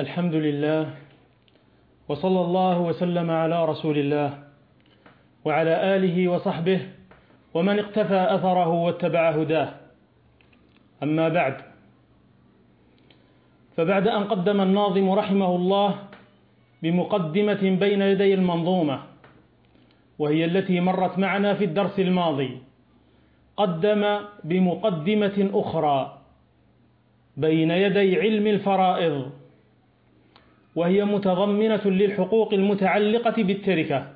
الحمد لله وصلى الله وسلم على رسول الله وعلى آله وصحبه ومن اقتفى أثره واتبع هداه. أما بعد فبعد أن قدم الناظم رحمه الله بمقدمة بين يدي المنظومة وهي التي مرت معنا في الدرس الماضي قدم بمقدمة أخرى بين يدي علم الفرائض وهي متضمنة للحقوق المتعلقة بالتركة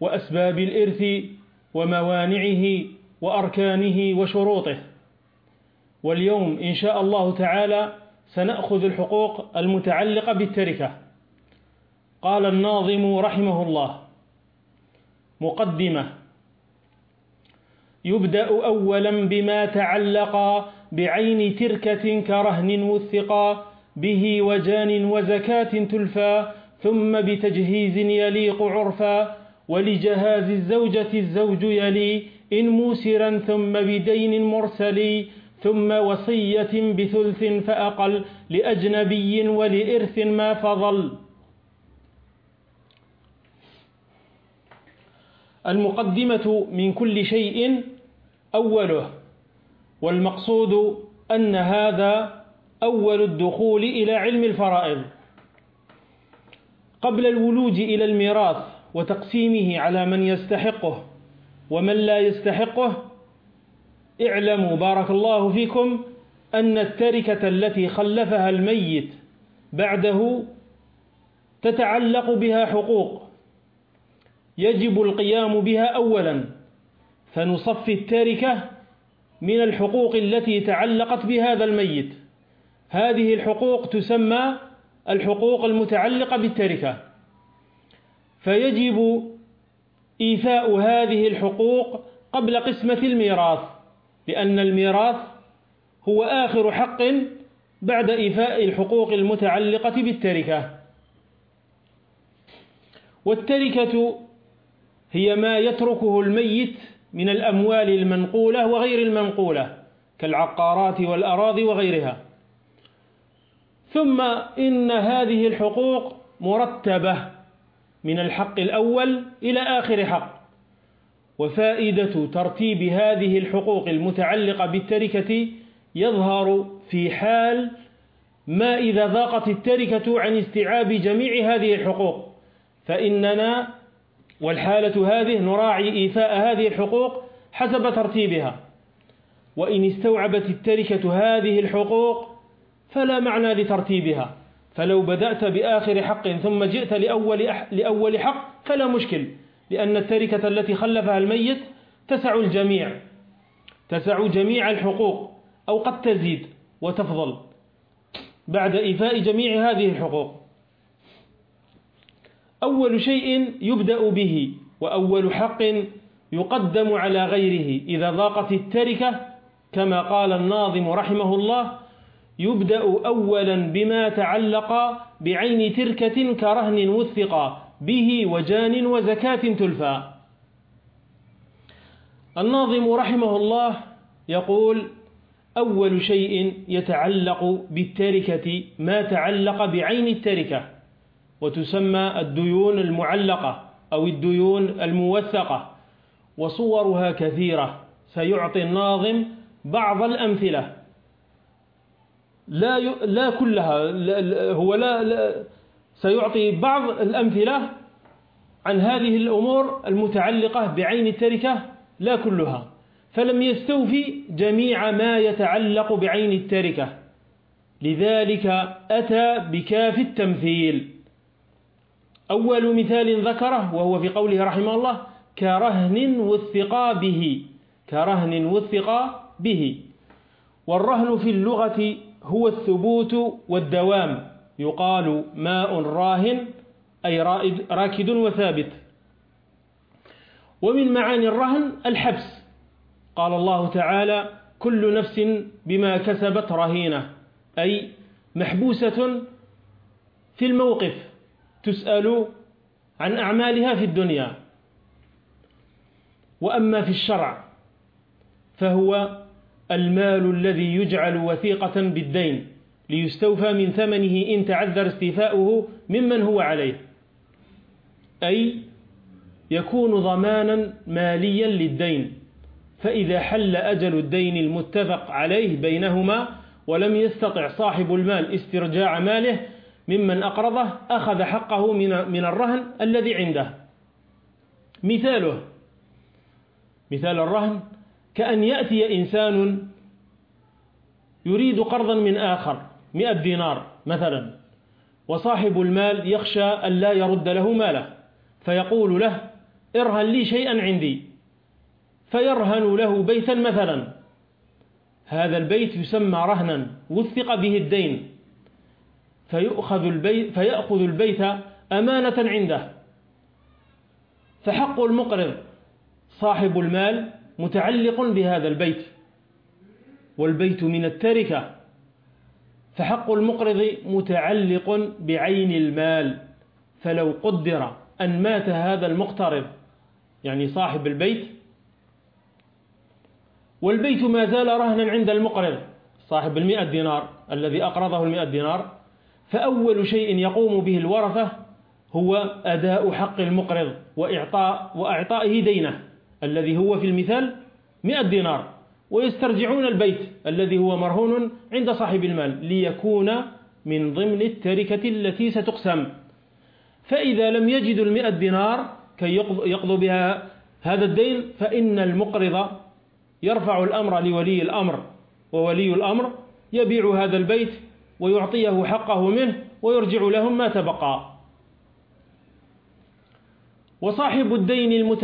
وأسباب الإرث وموانعه وأركانه وشروطه. واليوم إن شاء الله تعالى سنأخذ الحقوق المتعلقة بالتركة. قال الناظم رحمه الله مقدمة يبدأ أولا بما تعلق بعين تركة كرهن وثقا به وجان وزكاة تلفى ثم بتجهيز يليق عرفا ولجهاز الزوجة الزوج يلي إن موسرا ثم بدين مرسل ثم وصية بثلث فأقل لأجنبي ولإرث ما فضل. المقدمة من كل شيء أوله والمقصود أن هذا أول الدخول إلى علم الفرائض. قبل الولوج إلى الميراث وتقسيمه على من يستحقه ومن لا يستحقه اعلموا بارك الله فيكم أن التركة التي خلفها الميت بعده تتعلق بها حقوق. يجب القيام بها أولا. فنصفي التركة من الحقوق التي تعلقت بهذا الميت. هذه الحقوق تسمى الحقوق المتعلقة بالتركة. فيجب إيفاء هذه الحقوق قبل قسمة الميراث لأن الميراث هو آخر حق بعد إيفاء الحقوق المتعلقة بالتركة. والتركة هي ما يتركه الميت من الأموال المنقولة وغير المنقولة كالعقارات والأراضي وغيرها. ثم إن هذه الحقوق مرتبة من الحق الأول إلى آخر حق. وفائدة ترتيب هذه الحقوق المتعلقة بالتركة يظهر في حال ما إذا ضاقت التركة عن استيعاب جميع هذه الحقوق. فإننا والحالة هذه نراعي إيفاء هذه الحقوق حسب ترتيبها. وإن استوعبت التركة هذه الحقوق فلا معنى لترتيبها. فلو بدأت بآخر حق ثم جئت لأول, لأول حق فلا مشكل لأن التركة التي خلفها الميت تسع الجميع تسع جميع الحقوق أو قد تزيد وتفضل بعد إيفاء جميع هذه الحقوق. أول شيء يبدأ به وأول حق يقدم على غيره إذا ضاقت التركة كما قال الناظم رحمه الله يبدأ أولا بما تعلق بعين تركة كرهن وثق به وجان وزكاة تلفى. الناظم رحمه الله يقول أول شيء يتعلق بالتركة ما تعلق بعين التركة وتسمى الديون المعلقة أو الديون الموثقة وصورها كثيرة سيعطي الناظم بعض الأمثلة. لا لا كلها هو لا, لا سيعطي بعض الأمثلة عن هذه الأمور المتعلقة بعين التركة لا كلها. فلم يستوفي جميع ما يتعلق بعين التركة. لذلك أتى بكاف التمثيل. أول مثال ذكره وهو في قوله رحمه الله كرهن وثقا به كرهن وثقا به. والرهن في اللغة هو الثبوت والدوام. يقال ماء راهن أي راكد وثابت. ومن معاني الرهن الحبس. قال الله تعالى كل نفس بما كسبت رهينة. أي محبوسة في الموقف. تسأل عن أعمالها في الدنيا. وأما في الشرع فهو المال الذي يجعل وثيقة بالدين ليستوفى من ثمنه إن تعذر استيفاؤه ممن هو عليه. أي يكون ضمانا ماليا للدين فإذا حل أجل الدين المتفق عليه بينهما ولم يستطع صاحب المال استرجاع ماله ممن أقرضه أخذ حقه من الرهن الذي عنده. مثاله مثال الرهن كأن يأتي إنسان يريد قرضا من آخر مئة دينار مثلا وصاحب المال يخشى أن لا يرد له ماله فيقول له ارهن لي شيئا عندي. فيرهن له بيتا مثلا. هذا البيت يسمى رهنا وثق به الدين. فيأخذ البيت, فيأخذ البيت أمانة عنده. فحق المقرض صاحب المال متعلق بهذا البيت. والبيت من التركة. فحق المقرض متعلق بعين المال. فلو قدر أن مات هذا المقترض يعني صاحب البيت والبيت ما زال رهنا عند المقرض صاحب المئة دينار الذي أقرضه المئة دينار فأول شيء يقوم به الورثة هو أداء حق المقرض وإعطاء وأعطائه دينه. الذي هو في المثال مئة دينار ويسترجعون البيت الذي هو مرهون عند صاحب المال ليكون من ضمن التركة التي ستقسم. فإذا لم يجدوا المئة دينار كي يقضوا بها هذا الدين فإن المقرض يرفع الأمر لولي الأمر وولي الأمر يبيع هذا البيت ويعطيه حقه منه ويرجع لهم ما تبقى. وصاحب الدين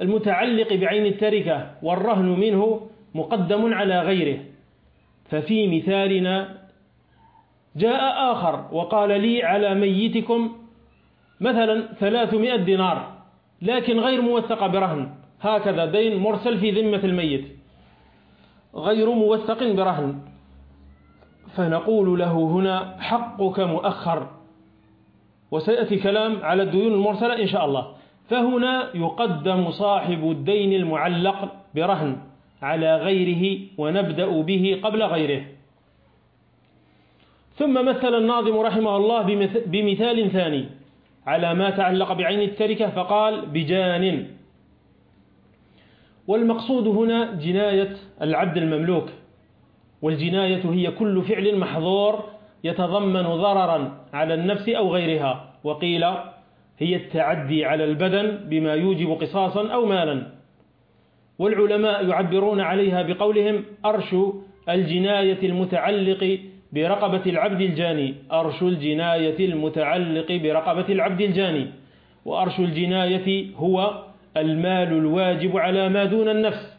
المتعلق بعين التركة والرهن منه مقدم على غيره. ففي مثالنا جاء آخر وقال لي على ميتكم مثلا ثلاثمائة دينار لكن غير موثق برهن. هكذا دين مرسل في ذمة الميت. غير موثق برهن. فنقول له هنا حقك مؤخر. وسيأتي كلام على الديون المرسلة إن شاء الله. فهنا يقدم صاحب الدين المعلق برهن على غيره ونبدأ به قبل غيره. ثم مثل الناظم رحمه الله بمثال ثاني على ما تعلق بعين التركة فقال بجان. والمقصود هنا جناية العبد المملوك والجناية هي كل فعل محظور يتضمن ضررا على النفس أو غيرها. وقيل هي التعدي على البدن بما يوجب قصاصا أو مالا. والعلماء يعبرون عليها بقولهم أرش الجناية المتعلق برقبة العبد الجاني. أرش الجناية المتعلق برقبة العبد الجاني. وأرش الجناية هو المال الواجب على ما دون النفس.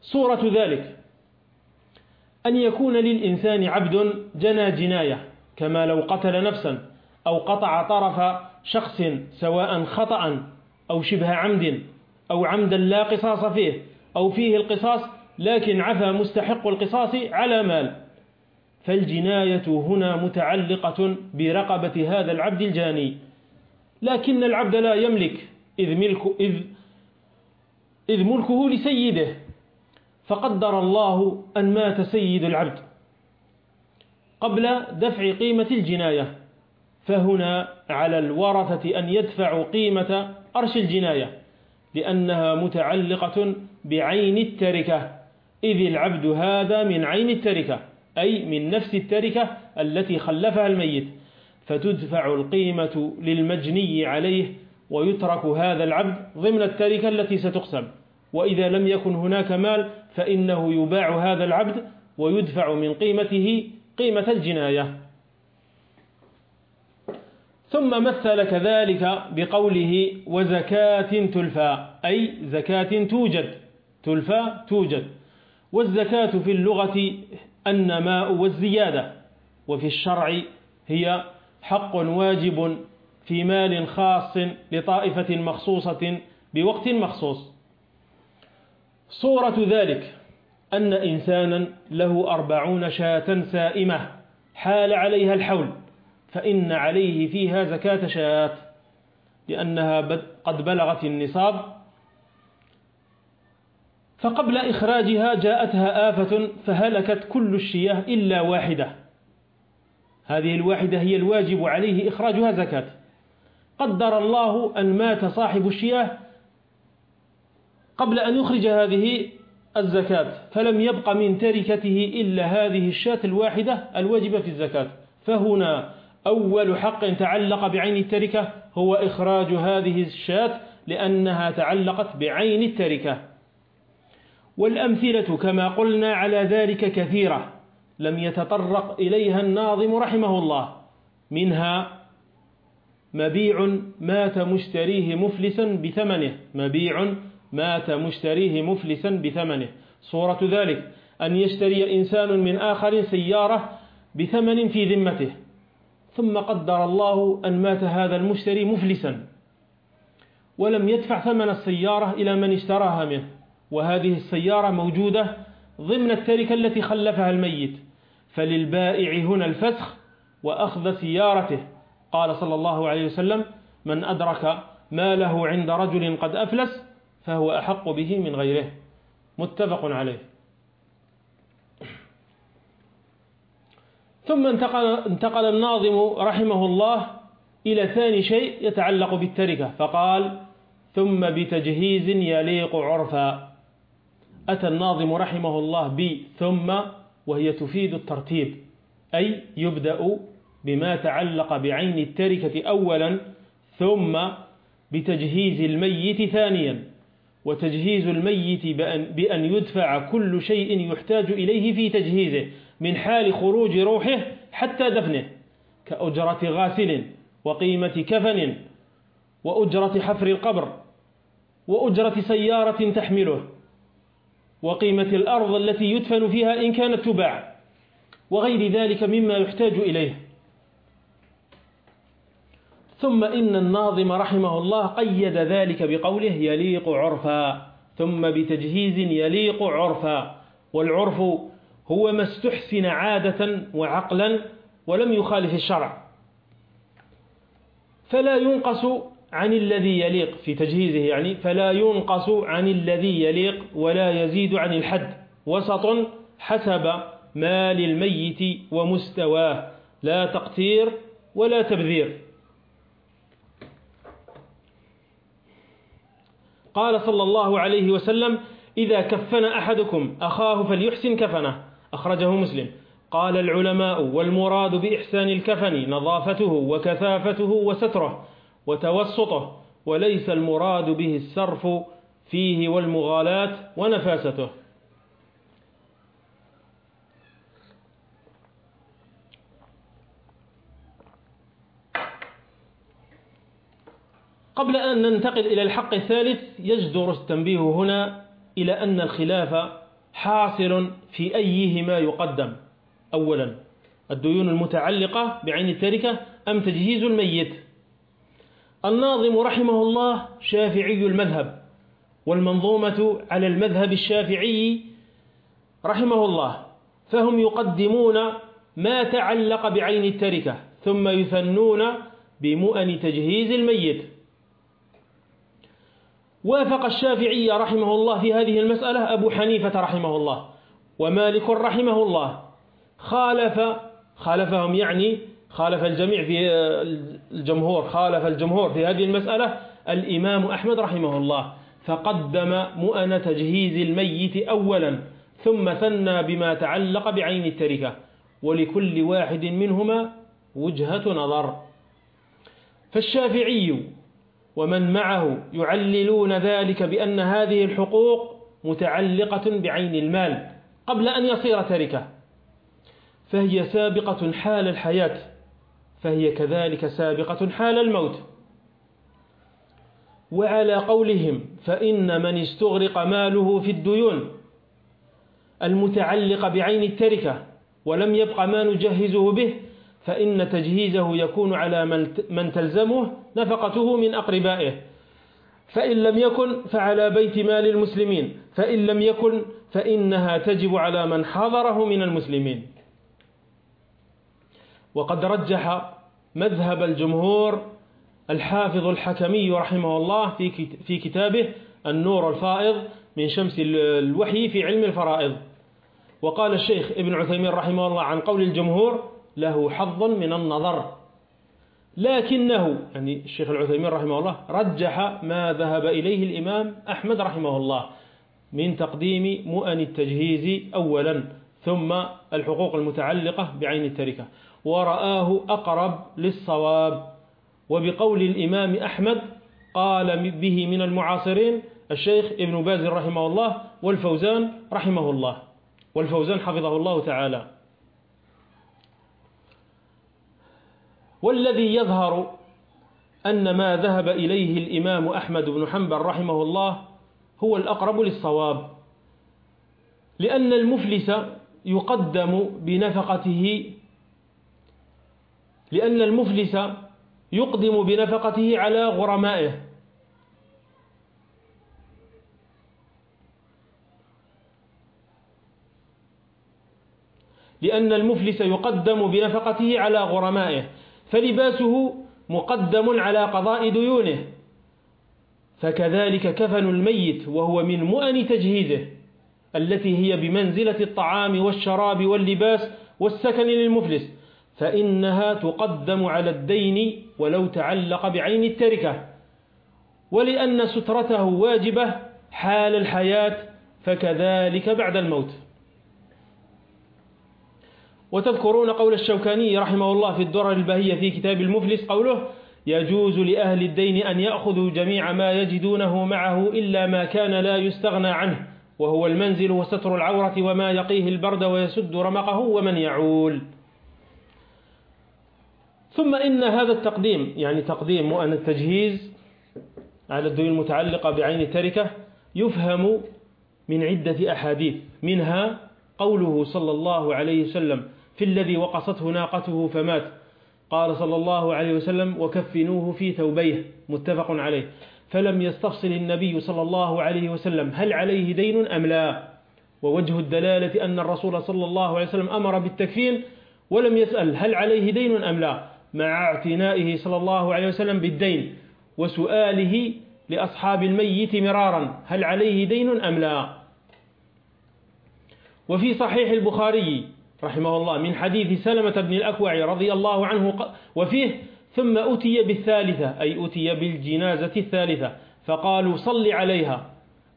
صورة ذلك أن يكون للإنسان عبد جنى جناية كما لو قتل نفسا. أو قطع طرف شخص سواء خطأ أو شبه عمد أو عمدا لا قصاص فيه أو فيه القصاص لكن عفى مستحق القصاص على مال. فالجناية هنا متعلقة برقبة هذا العبد الجاني. لكن العبد لا يملك إذ, ملك إذ, إذ ملكه لسيده. فقدر الله أن مات سيد العبد قبل دفع قيمة الجناية. فهنا على الورثة أن يدفعوا قيمة أرش الجناية لأنها متعلقة بعين التركة. إذ العبد هذا من عين التركة أي من نفس التركة التي خلفها الميت. فتدفع القيمة للمجني عليه ويترك هذا العبد ضمن التركة التي ستقسم. وإذا لم يكن هناك مال فإنه يباع هذا العبد ويدفع من قيمته قيمة الجناية. ثم مثل كذلك بقوله وزكاة تلفى أي زكاة توجد تلفى توجد. والزكاة في اللغة النماء والزيادة وفي الشرع هي حق واجب في مال خاص لطائفة مخصوصة بوقت مخصوص. صورة ذلك أن إنسانا له أربعون شاة سائمة حال عليها الحول. فإن عليه فيها زكاة شاة لأنها قد بلغت النصاب. فقبل إخراجها جاءتها آفة فهلكت كل الشياه إلا واحدة. هذه الواحدة هي الواجب عليه إخراجها زكاة. قدر الله أن مات صاحب الشياه قبل أن يخرج هذه الزكاة فلم يبق من تركته إلا هذه الشاة الواحدة الواجبة في الزكاة. فهنا أول حق تعلق بعين التركة هو إخراج هذه الشاة لأنها تعلقت بعين التركة. والأمثلة كما قلنا على ذلك كثيرة لم يتطرق إليها الناظم رحمه الله. منها مبيع مات مشتريه مفلسا بثمنه. مبيع مات مشتريه مفلسا بثمنه. صورة ذلك أن يشتري إنسان من آخر سيارة بثمن في ذمته. ثم قدر الله أن مات هذا المشتري مفلسا ولم يدفع ثمن السيارة إلى من اشتراها منه. وهذه السيارة موجودة ضمن التركة التي خلفها الميت. فللبائع هنا الفسخ وأخذ سيارته. قال صلى الله عليه وسلم من أدرك ما له عند رجل قد أفلس فهو أحق به من غيره. متفق عليه. ثم انتقل, انتقل الناظم رحمه الله إلى ثاني شيء يتعلق بالتركة فقال ثم بتجهيز يليق عرفا. أتى الناظم رحمه الله ب ثم وهي تفيد الترتيب أي يبدأ بما تعلق بعين التركة أولا ثم بتجهيز الميت ثانيا وتجهيز الميت بأن, بأن يدفع كل شيء يحتاج إليه في تجهيزه. من حال خروج روحه حتى دفنه كأجرة غاسل وقيمة كفن وأجرة حفر القبر وأجرة سيارة تحمله وقيمة الأرض التي يدفن فيها إن كانت تباع وغير ذلك مما يحتاج إليه. ثم إن الناظم رحمه الله قيد ذلك بقوله يليق عرفا ثم بتجهيز يليق عرفا والعرف هو ما استحسن عادة وعقلا ولم يخالف الشرع. فلا ينقص عن الذي يليق في تجهيزه يعني فلا ينقص عن الذي يليق ولا يزيد عن الحد. وسط حسب ما للميت ومستواه. لا تقتير ولا تبذير. قال صلى الله عليه وسلم إذا كفن أحدكم أخاه فليحسن كفنه. أخرجه مسلم. قال العلماء والمراد بإحسان الكفن نظافته وكثافته وستره وتوسطه وليس المراد به السرف فيه والمغالاة ونفاسته. قبل أن ننتقل إلى الحق الثالث يجدر التنبيه هنا إلى أن الخلاف حاصل في أيهما يقدم. أولا الديون المتعلقة بعين التركة أم تجهيز الميت؟ الناظم رحمه الله شافعي المذهب والمنظومة على المذهب الشافعي رحمه الله فهم يقدمون ما تعلق بعين التركة ثم يثنون بمؤن تجهيز الميت. وافق الشافعي رحمه الله في هذه المسألة أبو حنيفة رحمه الله ومالك رحمه الله. خالف خالفهم يعني خالف الجميع في الجمهور خالف الجمهور في هذه المسألة الإمام أحمد رحمه الله. فقدم مؤن تجهيز الميت أولا ثم ثنى بما تعلق بعين التركة ولكل واحد منهما وجهة نظر. فالشافعي ومن معه يعللون ذلك بأن هذه الحقوق متعلقة بعين المال قبل أن يصير تركة. فهي سابقة حال الحياة فهي كذلك سابقة حال الموت. وعلى قولهم فإن من استغرق ماله في الديون المتعلق بعين التركة ولم يبق ما نجهزه به فإن تجهيزه يكون على من تلزمه نفقته من أقربائه. فإن لم يكن فعلى بيت مال المسلمين. فإن لم يكن فإنها تجب على من حضره من المسلمين. وقد رجح مذهب الجمهور الحافظ الحكمي رحمه الله في كتابه النور الفائض من شمس الوحي في علم الفرائض. وقال الشيخ ابن عثيمين رحمه الله عن قول الجمهور له حظ من النظر. لكنه يعني الشيخ العثيمين رحمه الله رجح ما ذهب إليه الإمام أحمد رحمه الله من تقديم مؤن التجهيز أولا ثم الحقوق المتعلقة بعين التركة. ورآه أقرب للصواب. وبقول الإمام أحمد قال به من المعاصرين الشيخ ابن باز رحمه الله والفوزان رحمه الله. والفوزان حفظه الله تعالى. والذي يظهر أن ما ذهب إليه الإمام أحمد بن حنبل رحمه الله هو الأقرب للصواب لأن المفلس يقدم بنفقته لأن المفلس يقدم بنفقته على غرمائه. لأن المفلس يقدم بنفقته على غرمائه. فلباسه مقدم على قضاء ديونه. فكذلك كفن الميت وهو من مؤن تجهيزه التي هي بمنزلة الطعام والشراب واللباس والسكن للمفلس فإنها تقدم على الدين ولو تعلق بعين التركة. ولأن سترته واجبة حال الحياة فكذلك بعد الموت. وتذكرون قول الشوكاني رحمه الله في الدرر البهية في كتاب المفلس قوله يجوز لأهل الدين أن يأخذوا جميع ما يجدونه معه إلا ما كان لا يستغنى عنه وهو المنزل وستر العورة وما يقيه البرد ويسد رمقه ومن يعول. ثم إن هذا التقديم يعني تقديم مؤن التجهيز على الدين المتعلقة بعين التركة يفهم من عدة أحاديث منها قوله صلى الله عليه وسلم في الذي وقصته ناقته فمات. قال صلى الله عليه وسلم وكفنوه في ثوبيه. متفق عليه. فلم يستفصل النبي صلى الله عليه وسلم هل عليه دين أم لا؟ ووجه الدلالة أن الرسول صلى الله عليه وسلم أمر بالتكفين ولم يسأل هل عليه دين أم لا؟ مع اعتنائه صلى الله عليه وسلم بالدين وسؤاله لأصحاب الميت مرارا هل عليه دين أم لا؟ وفي صحيح البخاري رحمه الله من حديث سلمة بن الأكوع رضي الله عنه وفيه ثم أتي بالثالثة أي أتي بالجنازة الثالثة فقالوا صل عليها.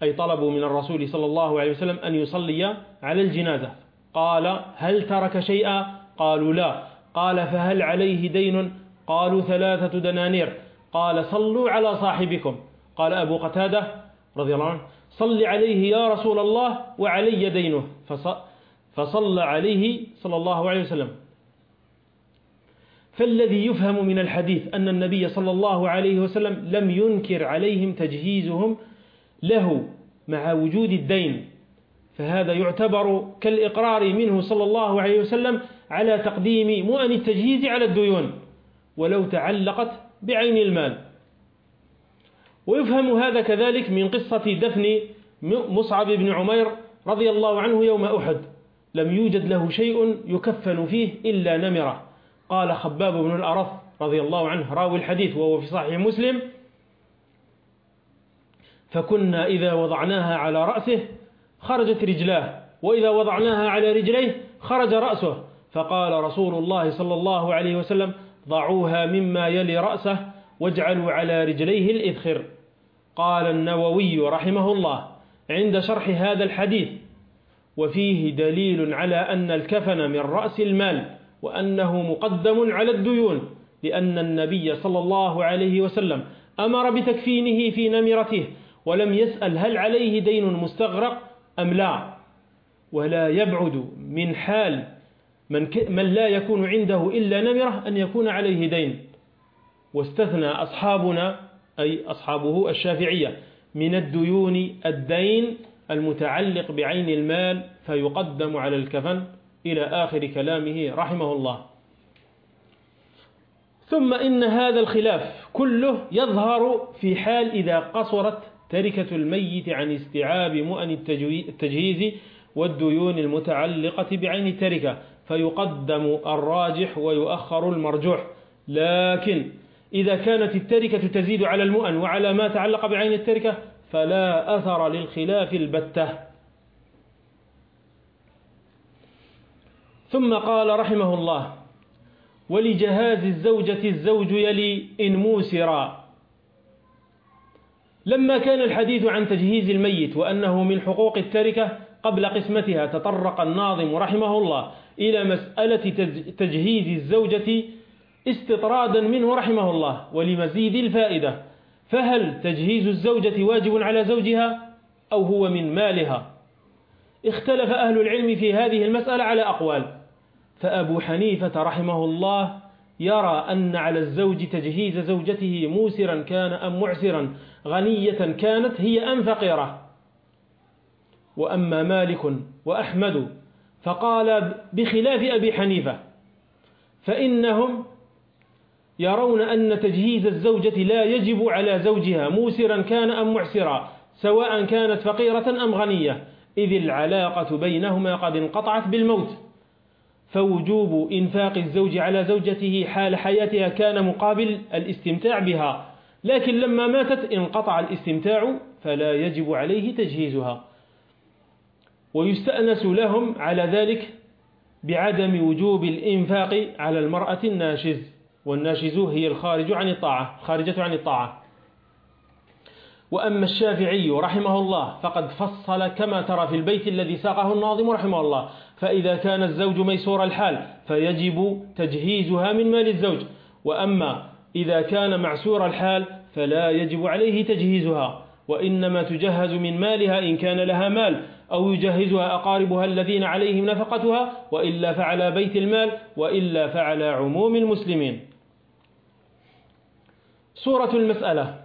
أي طلبوا من الرسول صلى الله عليه وسلم أن يصلي على الجنازة. قال هل ترك شيئا؟ قالوا لا. قال فهل عليه دين؟ قالوا ثلاثة دنانير. قال صلوا على صاحبكم. قال أبو قتادة رضي الله عنه صل عليه يا رسول الله وعلي دينه. فصلى عليه صلى الله عليه وسلم. فالذي يفهم من الحديث أن النبي صلى الله عليه وسلم لم ينكر عليهم تجهيزهم له مع وجود الدين فهذا يعتبر كالإقرار منه صلى الله عليه وسلم على تقديم مؤن التجهيز على الديون ولو تعلقت بعين المال. ويفهم هذا كذلك من قصة دفن مصعب بن عمير رضي الله عنه يوم أحد. لم يوجد له شيء يكفن فيه إلا نمرة. قال خباب بن الأرث رضي الله عنه راوي الحديث وهو في صحيح مسلم. فكنا إذا وضعناها على رأسه خرجت رجلاه وإذا وضعناها على رجليه خرج رأسه. فقال رسول الله صلى الله عليه وسلم ضعوها مما يلي رأسه واجعلوا على رجليه الإذخر قال النووي رحمه الله عند شرح هذا الحديث وفيه دليل على أن الكفن من رأس المال وأنه مقدم على الديون لأن النبي صلى الله عليه وسلم أمر بتكفينه في نمرته ولم يسأل هل عليه دين مستغرق أم لا. ولا يبعد من حال من, من لا يكون عنده إلا نمرة أن يكون عليه دين. واستثنى أصحابنا أي أصحابه الشافعية من الديون الدين المتعلق بعين المال فيقدم على الكفن إلى آخر كلامه رحمه الله. ثم إن هذا الخلاف كله يظهر في حال إذا قصرت تركة الميت عن استيعاب مؤن التجهيز والديون المتعلقة بعين التركة فيقدم الراجح ويؤخر المرجوح. لكن إذا كانت التركة تزيد على المؤن وعلى ما تعلق بعين التركة فلا أثر للخلاف البتة. ثم قال رحمه الله ولجهاز الزوجة الزوج يلي إن موسرا. لما كان الحديث عن تجهيز الميت وأنه من حقوق التركة قبل قسمتها تطرق الناظم رحمه الله إلى مسألة تجهيز الزوجة استطرادا منه رحمه الله ولمزيد الفائدة. فهل تجهيز الزوجة واجب على زوجها أو هو من مالها؟ اختلف أهل العلم في هذه المسألة على أقوال. فأبو حنيفة رحمه الله يرى أن على الزوج تجهيز زوجته موسرا كان أم معسرا غنية كانت هي أم فقيرة. وأما مالك وأحمد فقال بخلاف أبي حنيفة فإنهم يرون أن تجهيز الزوجة لا يجب على زوجها موسرا كان أم معسرا سواء كانت فقيرة أم غنية. إذ العلاقة بينهما قد انقطعت بالموت. فوجوب إنفاق الزوج على زوجته حال حياتها كان مقابل الاستمتاع بها. لكن لما ماتت انقطع الاستمتاع فلا يجب عليه تجهيزها. ويستأنس لهم على ذلك بعدم وجوب الإنفاق على المرأة الناشز. والناشز هي الخارج عن الطاعة خارجة عن الطاعة. وأما الشافعي رحمه الله فقد فصل كما ترى في البيت الذي ساقه الناظم رحمه الله. فإذا كان الزوج ميسور الحال فيجب تجهيزها من مال الزوج. وأما إذا كان معسور الحال فلا يجب عليه تجهيزها. وإنما تجهز من مالها إن كان لها مال أو يجهزها أقاربها الذين عليهم نفقتها وإلا فعلى بيت المال وإلا فعلى عموم المسلمين. صورة المسألة.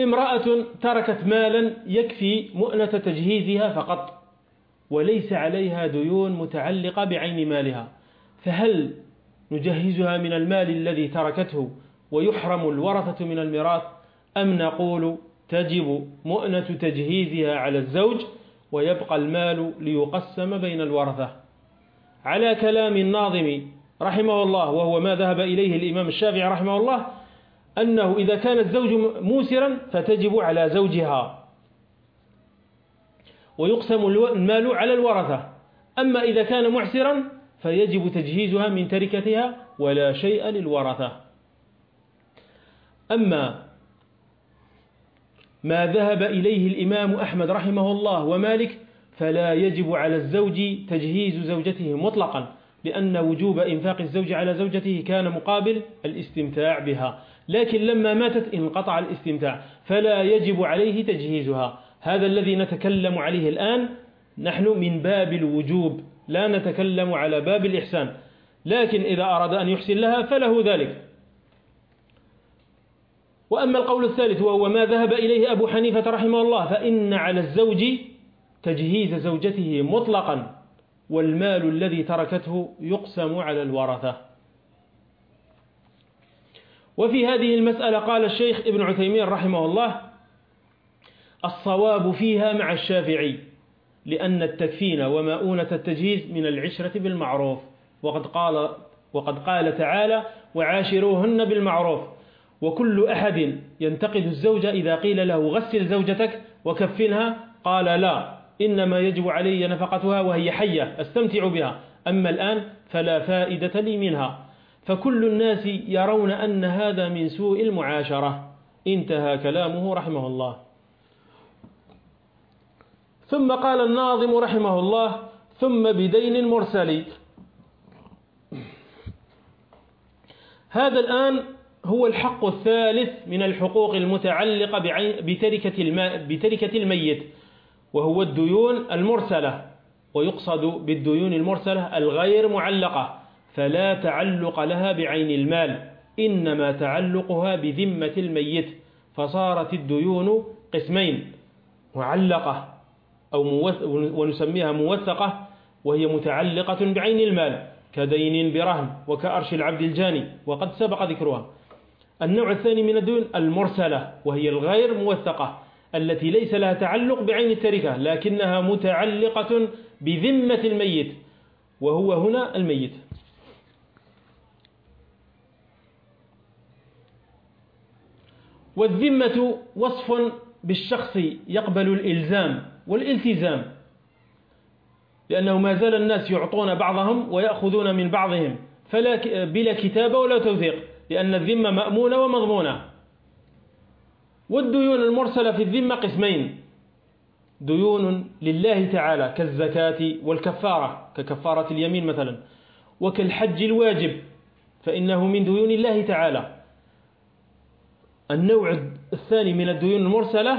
امرأة تركت مالا يكفي مؤنة تجهيزها فقط وليس عليها ديون متعلقة بعين مالها. فهل نجهزها من المال الذي تركته ويحرم الورثة من الميراث أم نقول تجب مؤنة تجهيزها على الزوج ويبقى المال ليقسم بين الورثة؟ على كلام الناظم رحمه الله وهو ما ذهب إليه الإمام الشافعي رحمه الله أنه إذا كان الزوج موسرا فتجب على زوجها. ويقسم المال على الورثة. أما إذا كان معسرا فيجب تجهيزها من تركتها ولا شيء للورثة. أما ما ذهب إليه الإمام أحمد رحمه الله ومالك فلا يجب على الزوج تجهيز زوجته مطلقا. لأن وجوب إنفاق الزوج على زوجته كان مقابل الاستمتاع بها. لكن لما ماتت انقطع الاستمتاع فلا يجب عليه تجهيزها. هذا الذي نتكلم عليه الآن نحن من باب الوجوب لا نتكلم على باب الإحسان. لكن إذا أراد أن يحسن لها فله ذلك. وأما القول الثالث وهو ما ذهب إليه أبو حنيفة رحمه الله فإن على الزوج تجهيز زوجته مطلقا. والمال الذي تركته يقسم على الورثة. وفي هذه المسألة قال الشيخ ابن عثيمين رحمه الله الصواب فيها مع الشافعي لأن التكفين ومؤونة التجهيز من العشرة بالمعروف. وقد قال, وقد قال تعالى وعاشروهن بالمعروف وكل أحد ينتقد الزوجة إذا قيل له غسل زوجتك وكفنها قال لا إنما يجب علي نفقتها وهي حية أستمتع بها. أما الآن فلا فائدة لي منها. فكل الناس يرون أن هذا من سوء المعاشرة. انتهى كلامه رحمه الله. ثم قال الناظم رحمه الله ثم بدين مرسل. هذا الآن هو الحق الثالث من الحقوق المتعلقة بتركة, بتركة الميت. وهو الديون المرسلة ويقصد بالديون المرسلة الغير معلقة فلا تعلق لها بعين المال إنما تعلقها بذمة الميت فصارت الديون قسمين معلقة أو ونسميها موثقة وهي متعلقة بعين المال كدين برهن وكأرش العبد الجاني وقد سبق ذكرها. النوع الثاني من الديون المرسلة وهي الغير موثقة التي ليس لها تعلق بعين التركة لكنها متعلقة بذمة الميت وهو هنا الميت. والذمة وصف بالشخص يقبل الإلزام والالتزام لأنه ما زال الناس يعطون بعضهم ويأخذون من بعضهم فلا بلا كتابة ولا توثيق لأن الذمة مأمونة ومضمونة. والديون المرسلة في الذمة قسمين. ديون لله تعالى كالزكاة والكفارة ككفارة اليمين مثلا وكالحج الواجب فإنه من ديون الله تعالى. النوع الثاني من الديون المرسلة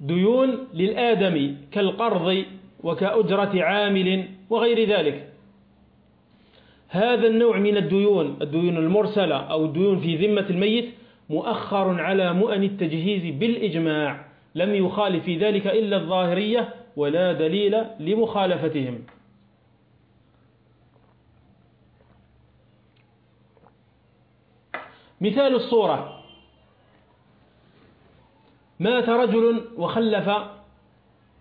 ديون للآدمي كالقرض وكأجرة عامل وغير ذلك. هذا النوع من الديون الديون المرسلة أو الديون في ذمة الميت مؤخر على مؤن التجهيز بالإجماع. لم يخالف في ذلك إلا الظاهرية ولا دليل لمخالفتهم. مثال الصورة. مات رجل وخلف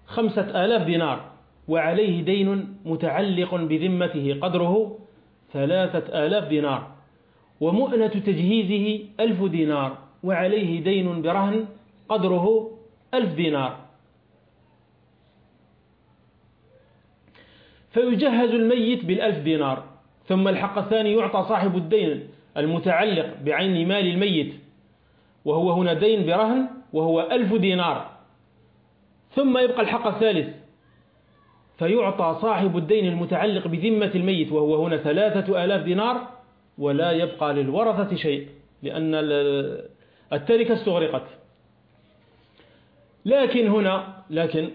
خمسة آلاف دينار وعليه دين متعلق بذمته قدره ثلاثة آلاف دينار. ومؤنة تجهيزه ألف دينار وعليه دين برهن قدره ألف دينار. فيجهز الميت بالألف دينار ثم الحق الثاني يعطى صاحب الدين المتعلق بعين مال الميت وهو هنا دين برهن وهو ألف دينار. ثم يبقى الحق الثالث فيعطى صاحب الدين المتعلق بذمة الميت وهو هنا ثلاثة آلاف دينار ولا يبقى للورثة شيء لأن التركة استغرقت. لكن هنا لكن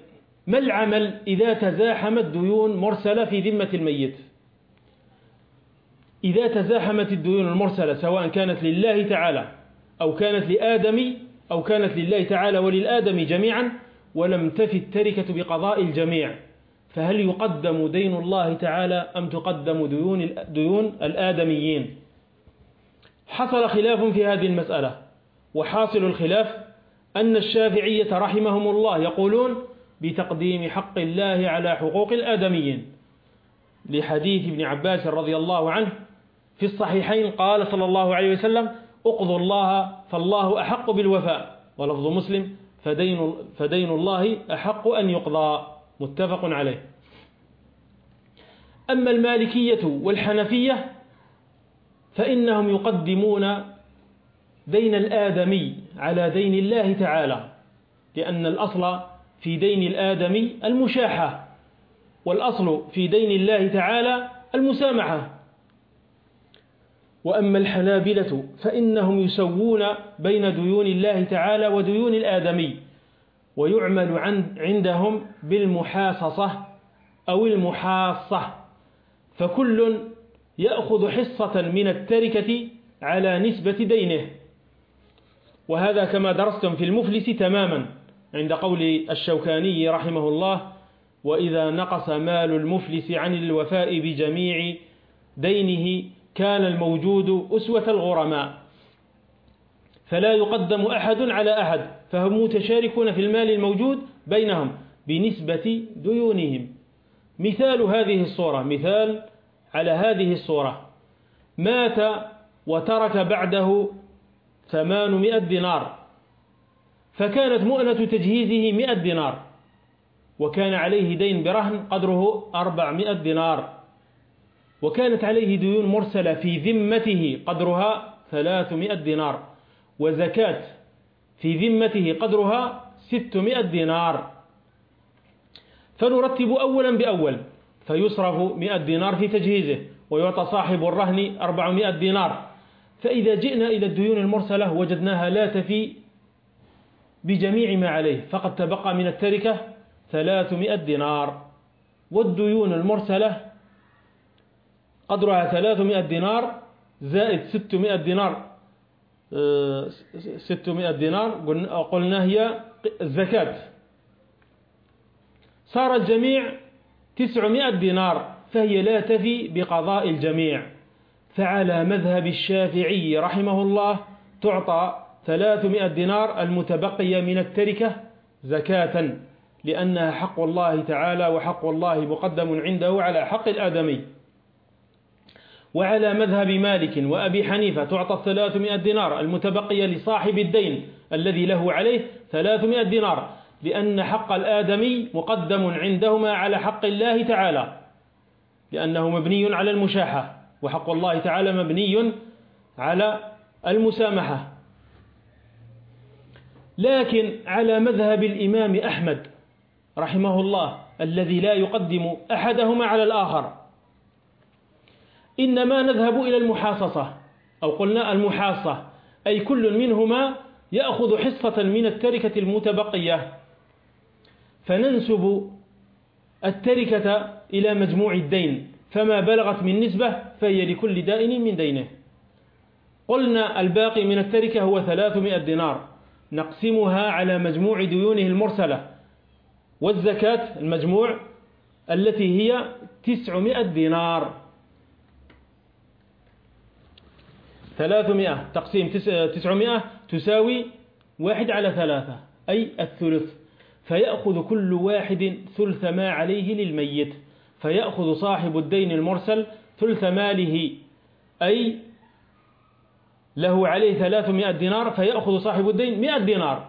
ما العمل إذا تزاحمت ديون مرسلة في ذمة الميت؟ إذا تزاحمت الديون المرسلة سواء كانت لله تعالى أو كانت لآدم أو كانت لله تعالى وللآدم جميعا ولم تفي التركة بقضاء الجميع. فهل يقدم دين الله تعالى أم تقدم ديون, ديون الآدميين؟ حصل خلاف في هذه المسألة وحاصل الخلاف أن الشافعية رحمهم الله يقولون بتقديم حق الله على حقوق الآدميين. لحديث ابن عباس رضي الله عنه في الصحيحين قال صلى الله عليه وسلم اقضوا الله فالله أحق بالوفاء. ولفظ مسلم فدين, فدين الله أحق أن يقضى. متفق عليه. أما المالكية والحنفية فإنهم يقدمون دين الآدمي على دين الله تعالى لأن الأصل في دين الآدمي المشاحة والأصل في دين الله تعالى المسامحة. وأما الحنابلة فإنهم يسوون بين ديون الله تعالى وديون الآدمي. ويعمل عندهم بالمحاصصة أو المحاصة. فكل يأخذ حصة من التركة على نسبة دينه. وهذا كما درستم في المفلس تماما عند قول الشوكاني رحمه الله وإذا نقص مال المفلس عن الوفاء بجميع دينه كان الموجود أسوة الغرماء. فلا يقدم أحد على أحد. فهم متشاركون في المال الموجود بينهم بنسبة ديونهم. مثال هذه الصورة مثال على هذه الصورة. مات وترك بعده ثمانمائة دينار. فكانت مؤنة تجهيزه مئة دينار. وكان عليه دين برهن قدره أربعمائة دينار. وكانت عليه ديون مرسلة في ذمته قدرها ثلاثمائة دينار. وزكاة في ذمته قدرها ستمائة دينار. فنرتب أولا بأول فيصرف مئة دينار في تجهيزه ويعطى صاحب الرهن أربعمائة دينار. فإذا جئنا إلى الديون المرسلة وجدناها لا تفي بجميع ما عليه فقد تبقى من التركة ثلاثمائة دينار. والديون المرسلة قدرها ثلاثمائة دينار زائد ستمائة دينار. آه، ستمائة دينار قلنا هي الزكاة صار الجميع تسعمائة دينار فهي لا تفي بقضاء الجميع. فعلى مذهب الشافعي رحمه الله تعطى ثلاثمائة دينار المتبقية من التركة زكاة لأنها حق الله تعالى وحق الله مقدم عنده على حق الآدمي. وعلى مذهب مالك وأبي حنيفة تعطى الثلاثمائة دينار المتبقية لصاحب الدين الذي له عليه ثلاثمائة دينار لأن حق الآدمي مقدم عندهما على حق الله تعالى لأنه مبني على المشاحة وحق الله تعالى مبني على المسامحة. لكن على مذهب الإمام أحمد رحمه الله الذي لا يقدم أحدهما على الآخر إنما نذهب إلى المحاصصة. أو قلنا المحاصة أي كل منهما يأخذ حصة من التركة المتبقية. فننسب التركة إلى مجموع الدين فما بلغت من نسبة فهي لكل دائن من دينه. قلنا الباقي من التركة هو ثلاثمائة دينار. نقسمها على مجموع ديونه المرسلة. والزكاة المجموع التي هي تسعمائة دينار. ثلاثمائة تقسيم تسعمائة تساوي واحد على ثلاثة أي الثلث. فيأخذ كل واحد ثلث ما عليه للميت. فيأخذ صاحب الدين المرسل ثلث ماله أي له عليه ثلاثمائة دينار فيأخذ صاحب الدين مئة دينار.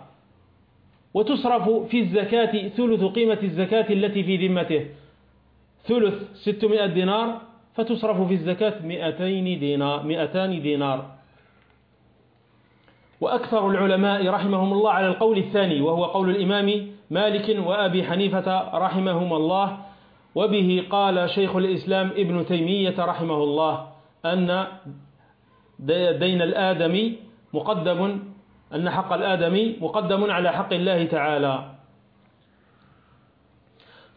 وتصرف في الزكاة ثلث قيمة الزكاة التي في ذمته. ثلث ستمائة دينار فتصرف في الزكاة مئتين دينار, مئتان دينار. وأكثر العلماء رحمهم الله على القول الثاني وهو قول الإمام مالك وأبي حنيفة رحمهما الله وبه قال شيخ الإسلام ابن تيمية رحمه الله أن دين الآدمي مقدم أن حق الآدمي مقدم على حق الله تعالى.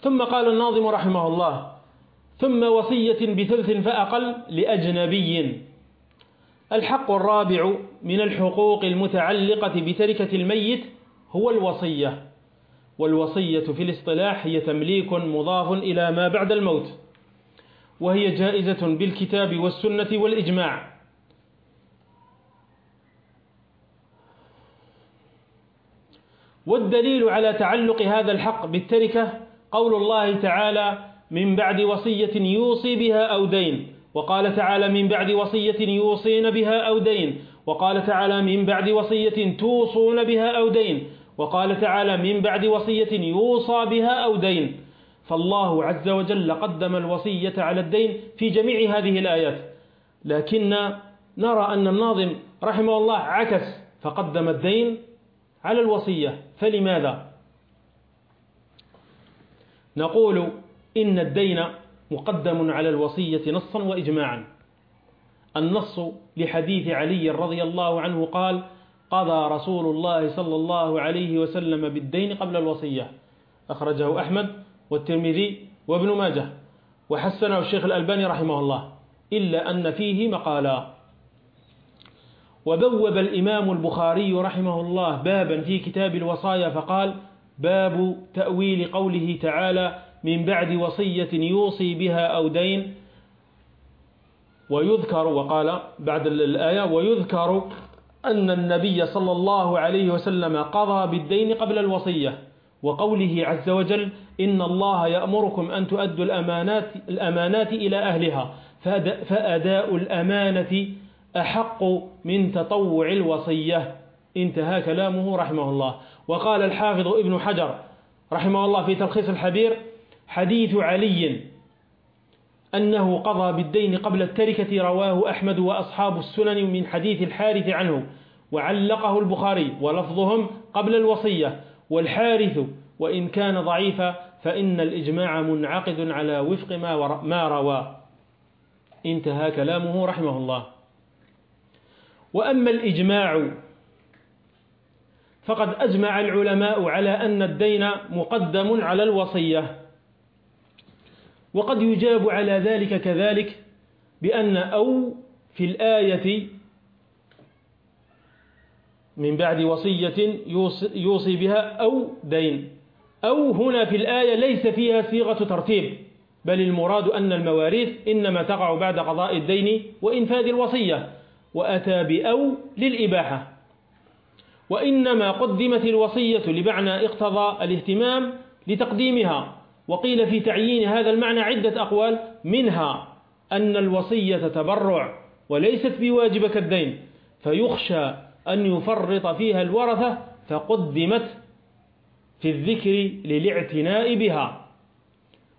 ثم قال الناظم رحمه الله ثم وصية بثلث فأقل لأجنبي. الحق الرابع من الحقوق المتعلقة بتركة الميت هو الوصية والوصية في الاصطلاح هي تمليك مضاف إلى ما بعد الموت وهي جائزة بالكتاب والسنة والإجماع. والدليل على تعلق هذا الحق بالتركة قول الله تعالى من بعد وصية يوصي بها أو دين. وقال تعالى من بعد وصية يوصين بها أو دين. وقال تعالى من بعد وصية توصون بها أو دين. وقال تعالى من بعد وصية يوصى بها أو دين. فالله عز وجل قدم الوصية على الدين في جميع هذه الآيات. لكن نرى أن الناظم رحمه الله عكس فقدم الدين على الوصية. فلماذا؟ نقول إن الدين مقدم على الوصية نصا وإجماعا. النص لحديث علي رضي الله عنه قال قضى رسول الله صلى الله عليه وسلم بالدين قبل الوصية أخرجه أحمد والترمذي وابن ماجه. وحسنه الشيخ الألباني رحمه الله. إلا أن فيه مقالا. وبوب الإمام البخاري رحمه الله بابا في كتاب الوصايا فقال باب تأويل قوله تعالى من بعد وصية يوصي بها أو دين ويذكر وقال بعد الآية ويذكر أن النبي صلى الله عليه وسلم قضى بالدين قبل الوصية وقوله عز وجل إن الله يأمركم أن تؤدوا الأمانات, الأمانات إلى أهلها فأداء الأمانة أحق من تطوع الوصية. انتهى كلامه رحمه الله. وقال الحافظ ابن حجر رحمه الله في تلخيص الحبير حديث علي أنه قضى بالدين قبل التركة رواه أحمد وأصحاب السنن من حديث الحارث عنه وعلقه البخاري ولفظهم قبل الوصية والحارث وإن كان ضعيفا فإن الإجماع منعقد على وفق ما روى. انتهى كلامه رحمه الله. وأما الإجماع فقد أجمع العلماء على أن الدين مقدم على الوصية. وقد يجاب على ذلك كذلك بأن أو في الآية من بعد وصية يوصي بها أو دين. أو هنا في الآية ليس فيها صيغة ترتيب بل المراد أن المواريث إنما تقع بعد قضاء الدين وإنفاذ الوصية وأتى بأو للإباحة. وإنما قدمت الوصية لمعنى اقتضى الاهتمام لتقديمها. وقيل في تعيين هذا المعنى عدة أقوال منها أن الوصية تبرع وليست بواجبة كالدين فيخشى أن يفرط فيها الورثة فقدمت في الذكر للاعتناء بها.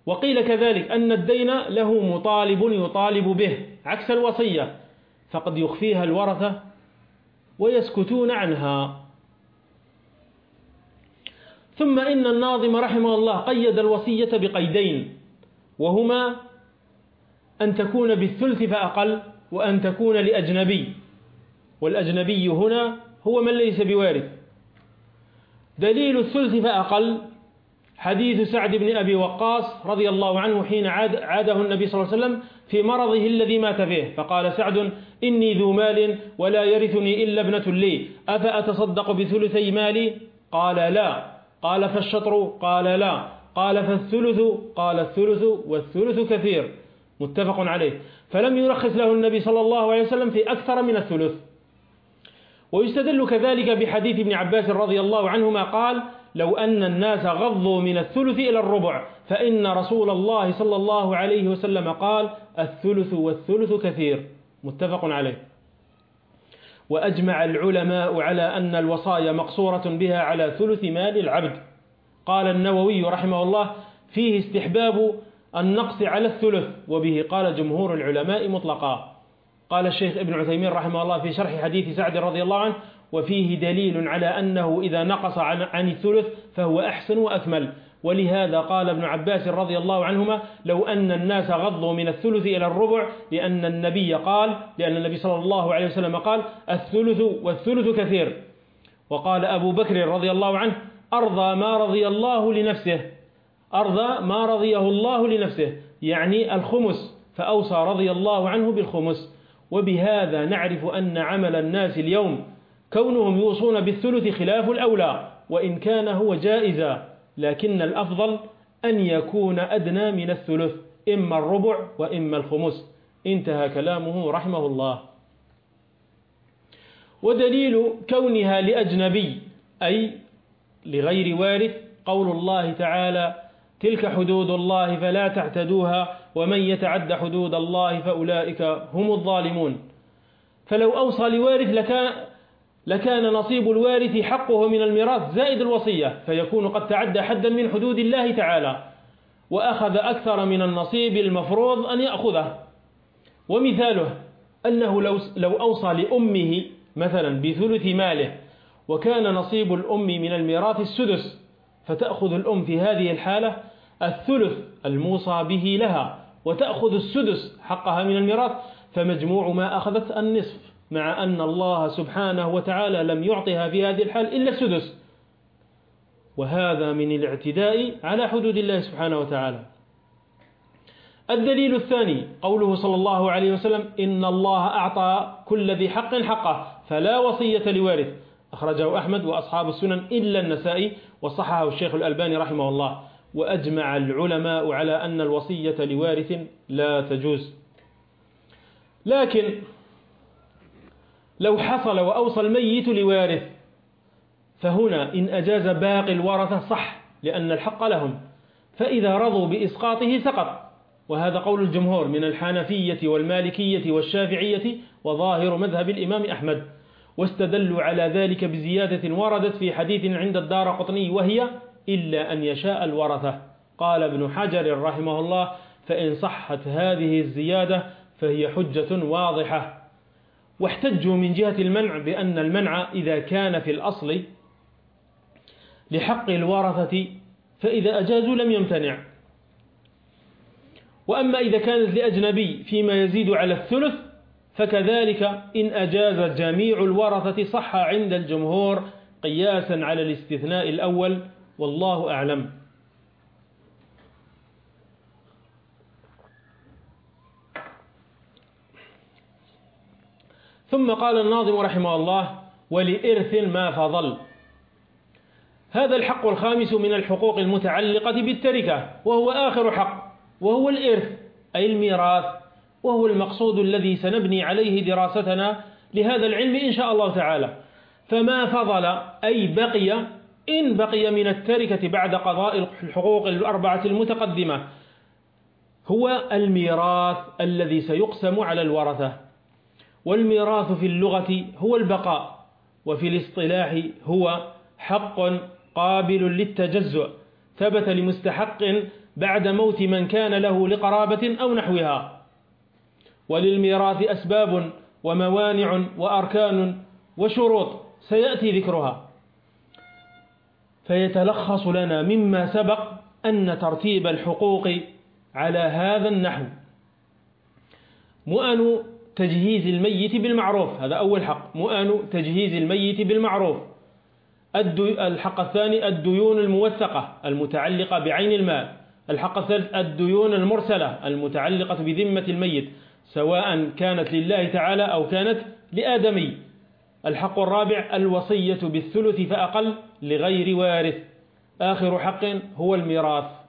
وقيل كذلك أن الدين له مطالب يطالب به عكس الوصية فقد يخفيها الورثة ويسكتون عنها. ثم إن الناظم رحمه الله قيد الوصية بقيدين وهما أن تكون بالثلث فأقل وأن تكون لأجنبي. والأجنبي هنا هو من ليس بوارث. دليل الثلث فأقل حديث سعد بن أبي وقاص رضي الله عنه حين عاد عاده النبي صلى الله عليه وسلم في مرضه الذي مات فيه. فقال سعد إني ذو مال ولا يرثني إلا ابنة لي. أفأتصدق بثلثي مالي؟ قال لا. قال فالشطر؟ قال لا. قال فالثلث؟ قال الثلث والثلث كثير. متفق عليه. فلم يرخص له النبي صلى الله عليه وسلم في أكثر من الثلث. ويستدل كذلك بحديث ابن عباس رضي الله عنهما قال لو أن الناس غضوا من الثلث إلى الربع فإن رسول الله صلى الله عليه وسلم قال الثلث والثلث كثير. متفق عليه. وأجمع العلماء على أن الوصايا مقصورة بها على ثلث مال العبد. قال النووي رحمه الله فيه استحباب النقص على الثلث وبه قال جمهور العلماء مطلقا. قال الشيخ ابن عثيمين رحمه الله في شرح حديث سعد رضي الله عنه وفيه دليل على أنه إذا نقص عن الثلث فهو أحسن وأكمل. ولهذا قال ابن عباس رضي الله عنهما لو أن الناس غضوا من الثلث إلى الربع لأن النبي قال لأن النبي صلى الله عليه وسلم قال الثلث والثلث كثير. وقال أبو بكر رضي الله عنه أرضى ما رضي الله لنفسه أرضى ما رضيه الله لنفسه يعني الخمس فأوصى رضي الله عنه بالخمس. وبهذا نعرف أن عمل الناس اليوم كونهم يوصون بالثلث خلاف الأولى وإن كان هو جائزا. لكن الأفضل أن يكون أدنى من الثلث إما الربع وإما الخمس. انتهى كلامه رحمه الله. ودليل كونها لأجنبي أي لغير وارث قول الله تعالى تلك حدود الله فلا تعتدوها ومن يتعد حدود الله فأولئك هم الظالمون. فلو أوصى لوارث لكان, لكان نصيب الوارث حقه من الميراث زائد الوصية فيكون قد تعدى حدا من حدود الله تعالى وأخذ أكثر من النصيب المفروض أن يأخذه. ومثاله أنه لو, لو أوصى لأمه مثلا بثلث ماله وكان نصيب الأم من الميراث السدس فتأخذ الأم في هذه الحالة الثلث الموصى به لها وتأخذ السدس حقها من الميراث فمجموع ما أخذت النصف. مع أن الله سبحانه وتعالى لم يعطها في هذه الحال إلا السدس. وهذا من الاعتداء على حدود الله سبحانه وتعالى. الدليل الثاني قوله صلى الله عليه وسلم إن الله أعطى كل ذي حق حقه فلا وصية لوارث. أخرجه أحمد وأصحاب السنن إلا النسائي وصححه الشيخ الألباني رحمه الله. وأجمع العلماء على أن الوصية لوارث لا تجوز. لكن لو حصل وأوصى الميت لوارث فهنا إن أجاز باقي الورثة صح لأن الحق لهم. فإذا رضوا بإسقاطه سقط. وهذا قول الجمهور من الحنفية والمالكية والشافعية وظاهر مذهب الإمام أحمد. واستدلوا على ذلك بزيادة وردت في حديث عند الدار قطني وهي إلا أن يشاء الورثة. قال ابن حجر رحمه الله فإن صحت هذه الزيادة فهي حجة واضحة. واحتجوا من جهة المنع بأن المنع إذا كان في الأصل لحق الورثة فإذا أجازوا لم يمتنع. وأما إذا كانت لأجنبي فيما يزيد على الثلث فكذلك إن أجاز جميع الورثة صح عند الجمهور قياسا على الاستثناء الأول والله أعلم. ثم قال الناظم رحمه الله ولإرث ما فضل. هذا الحق الخامس من الحقوق المتعلقة بالتركة وهو آخر حق وهو الإرث أي الميراث وهو المقصود الذي سنبني عليه دراستنا لهذا العلم إن شاء الله تعالى. فما فضل أي بقي إن بقي من التركة بعد قضاء الحقوق الأربعة المتقدمة هو الميراث الذي سيقسم على الورثة. والميراث في اللغة هو البقاء وفي الاصطلاح هو حق قابل للتجزؤ ثبت لمستحق بعد موت من كان له لقرابة أو نحوها. وللميراث أسباب وموانع وأركان وشروط سيأتي ذكرها. فيتلخص لنا مما سبق أن ترتيب الحقوق على هذا النحو. مؤن تجهيز الميت بالمعروف. هذا أول حق. مؤن تجهيز الميت بالمعروف. الحق الثاني الديون الموثقة المتعلقة بعين المال. الحق الثالث الديون المرسلة المتعلقة بذمة الميت سواء كانت لله تعالى أو كانت لآدمي. الحق الرابع الوصية بالثلث فأقل لغير وارث. آخر حق هو الميراث.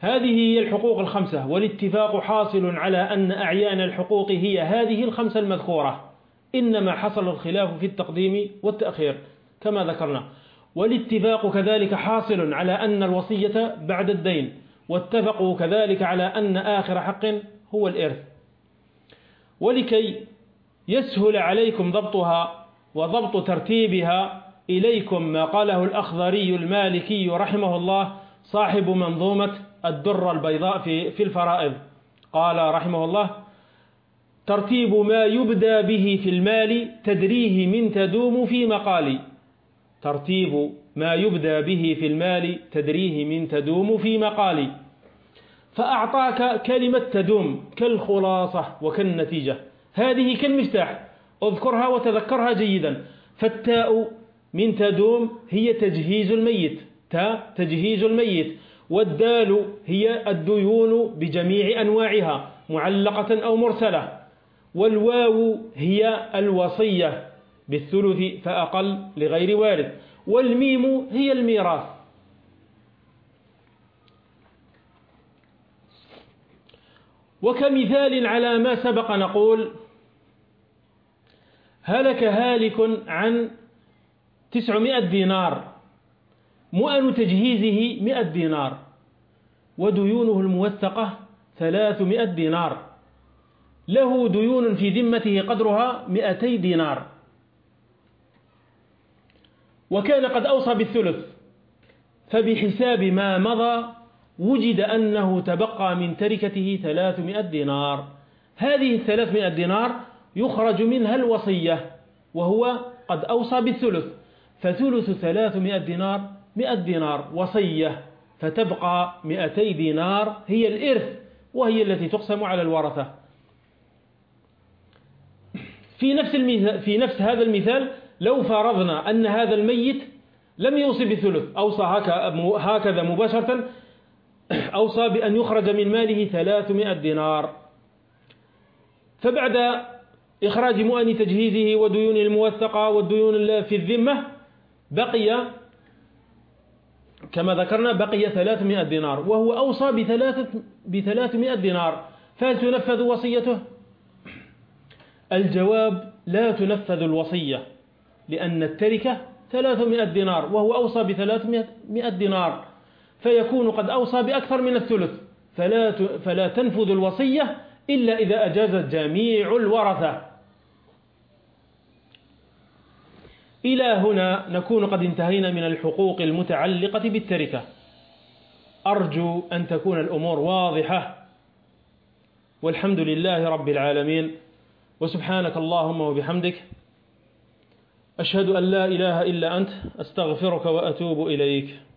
هذه هي الحقوق الخمسة والاتفاق حاصل على أن أعيان الحقوق هي هذه الخمسة المذكورة. إنما حصل الخلاف في التقديم والتأخير كما ذكرنا. والاتفاق كذلك حاصل على أن الوصية بعد الدين واتفقوا كذلك على أن آخر حق هو الإرث. ولكي يسهل عليكم ضبطها وضبط ترتيبها إليكم ما قاله الأخضري المالكي رحمه الله صاحب منظومة الدر البيضاء في, في الفرائض. قال رحمه الله ترتيب ما يبدى به في المال تدريه من تدوم في مقالي. ترتيب ما يبدى به في المال تدريه من تدوم في مقالي. فأعطاك كلمة تدوم كالخلاصة وكالنتيجة. هذه كالمفتاح. اذكرها وتذكرها جيدا. فالتاء من تدوم هي تجهيز الميت. تاء تجهيز الميت. والدال هي الديون بجميع أنواعها معلقة أو مرسلة. والواو هي الوصية بالثلث فأقل لغير وارث والميم هي الميراث. وكمثال على ما سبق نقول هلك هالك عن تسعمائة دينار. مؤن تجهيزه مئة دينار وديونه الموثقة ثلاثمائة دينار له ديون في ذمته قدرها مئتي دينار وكان قد أوصى بالثلث فبحساب ما مضى وجد أنه تبقى من تركته ثلاثمائة دينار هذه الثلاثمائة دينار يخرج منها الوصية وهو قد أوصى بالثلث فثلث ثلاثمائة دينار مئة دينار وصية فتبقى مئتي دينار هي الإرث وهي التي تقسم على الورثة. في نفس, في نفس هذا المثال لو فرضنا أن هذا الميت لم يوصي بالثلث أوصى هكذا مباشرة أوصى بأن يخرج من ماله ثلاثمائة دينار. فبعد إخراج مؤن تجهيزه وديون الموثقة والديون في الذمة بقي كما ذكرنا بقي 300 دينار وهو أوصى بثلاثة بثلاثمائة دينار. فهل تنفذ وصيته؟ الجواب لا تنفذ الوصية لأن التركة 300 دينار وهو أوصى بثلاثمائة دينار. فيكون قد أوصى بأكثر من الثلث. فلا, فلا تنفذ الوصية إلا إذا أجازت جميع الورثة. إلى هنا نكون قد انتهينا من الحقوق المتعلقة بالتركة. أرجو أن تكون الأمور واضحة. والحمد لله رب العالمين. وسبحانك اللهم وبحمدك. أشهد أن لا إله إلا أنت. أستغفرك وأتوب إليك.